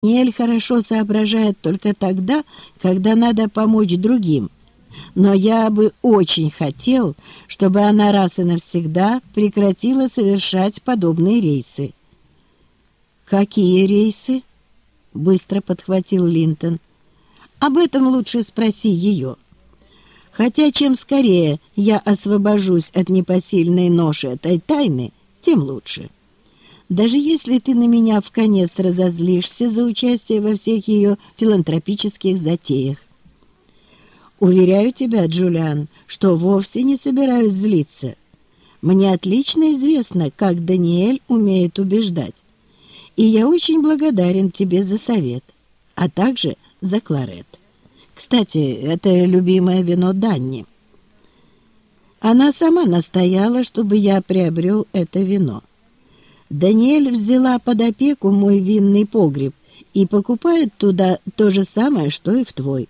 Ниэль хорошо соображает только тогда, когда надо помочь другим. Но я бы очень хотел, чтобы она раз и навсегда прекратила совершать подобные рейсы. «Какие рейсы?» — быстро подхватил Линтон. «Об этом лучше спроси ее. Хотя чем скорее я освобожусь от непосильной ноши этой тайны, тем лучше». Даже если ты на меня в конец разозлишься за участие во всех ее филантропических затеях. Уверяю тебя, Джулиан, что вовсе не собираюсь злиться. Мне отлично известно, как Даниэль умеет убеждать. И я очень благодарен тебе за совет, а также за кларет. Кстати, это любимое вино Данни. Она сама настояла, чтобы я приобрел это вино. Даниэль взяла под опеку мой винный погреб и покупает туда то же самое, что и в твой.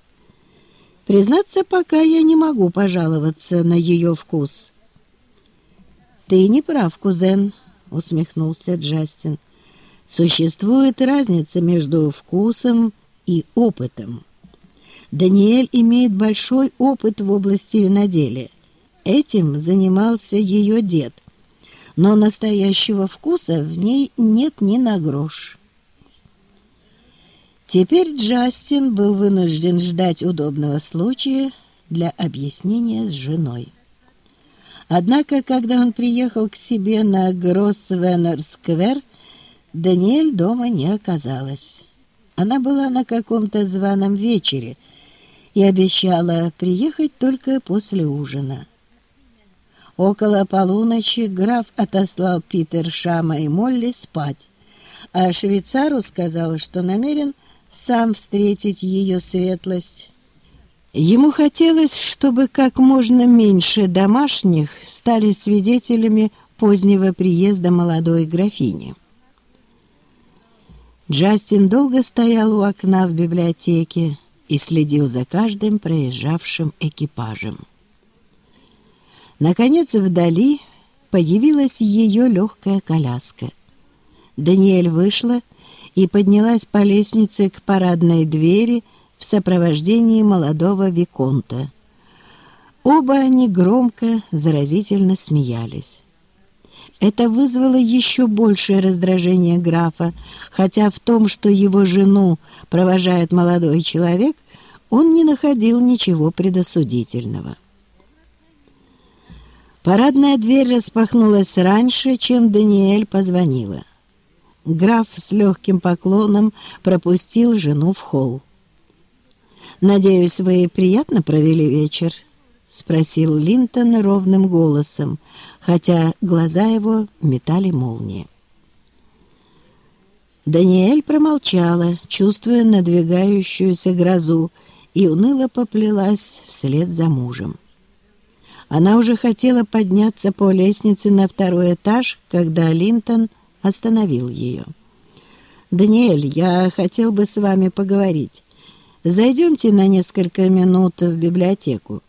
Признаться, пока я не могу пожаловаться на ее вкус. «Ты не прав, кузен», — усмехнулся Джастин. «Существует разница между вкусом и опытом. Даниэль имеет большой опыт в области виноделия. Этим занимался ее дед — но настоящего вкуса в ней нет ни на грош. Теперь Джастин был вынужден ждать удобного случая для объяснения с женой. Однако, когда он приехал к себе на Гроссвеннер-сквер, Даниэль дома не оказалась. Она была на каком-то званом вечере и обещала приехать только после ужина. Около полуночи граф отослал Питер, Шама и Молли спать, а швейцару сказал, что намерен сам встретить ее светлость. Ему хотелось, чтобы как можно меньше домашних стали свидетелями позднего приезда молодой графини. Джастин долго стоял у окна в библиотеке и следил за каждым проезжавшим экипажем. Наконец вдали появилась ее легкая коляска. Даниэль вышла и поднялась по лестнице к парадной двери в сопровождении молодого Виконта. Оба они громко, заразительно смеялись. Это вызвало еще большее раздражение графа, хотя в том, что его жену провожает молодой человек, он не находил ничего предосудительного. Парадная дверь распахнулась раньше, чем Даниэль позвонила. Граф с легким поклоном пропустил жену в холл. «Надеюсь, вы приятно провели вечер?» — спросил Линтон ровным голосом, хотя глаза его метали молнии. Даниэль промолчала, чувствуя надвигающуюся грозу, и уныло поплелась вслед за мужем. Она уже хотела подняться по лестнице на второй этаж, когда Линтон остановил ее. «Даниэль, я хотел бы с вами поговорить. Зайдемте на несколько минут в библиотеку».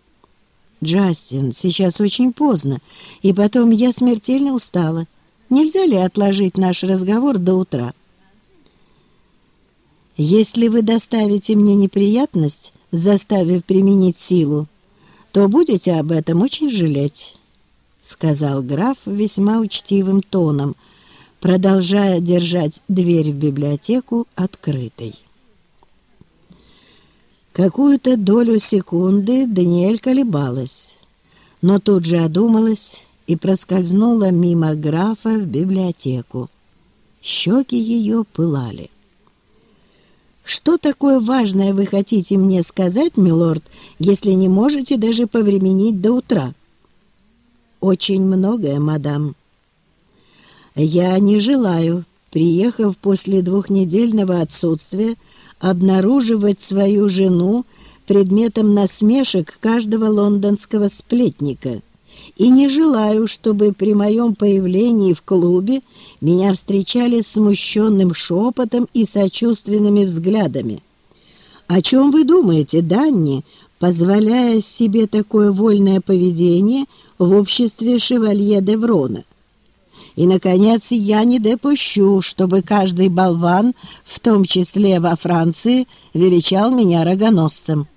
«Джастин, сейчас очень поздно, и потом я смертельно устала. Нельзя ли отложить наш разговор до утра?» «Если вы доставите мне неприятность, заставив применить силу, то будете об этом очень жалеть», — сказал граф весьма учтивым тоном, продолжая держать дверь в библиотеку открытой. Какую-то долю секунды Даниэль колебалась, но тут же одумалась и проскользнула мимо графа в библиотеку. Щеки ее пылали. Что такое важное вы хотите мне сказать, милорд, если не можете даже повременить до утра? Очень многое, мадам. Я не желаю, приехав после двухнедельного отсутствия, обнаруживать свою жену предметом насмешек каждого лондонского сплетника — и не желаю, чтобы при моем появлении в клубе меня встречали смущенным шепотом и сочувственными взглядами. О чем вы думаете, Данни, позволяя себе такое вольное поведение в обществе шевалье Деврона? И, наконец, я не допущу, чтобы каждый болван, в том числе во Франции, величал меня рогоносцем.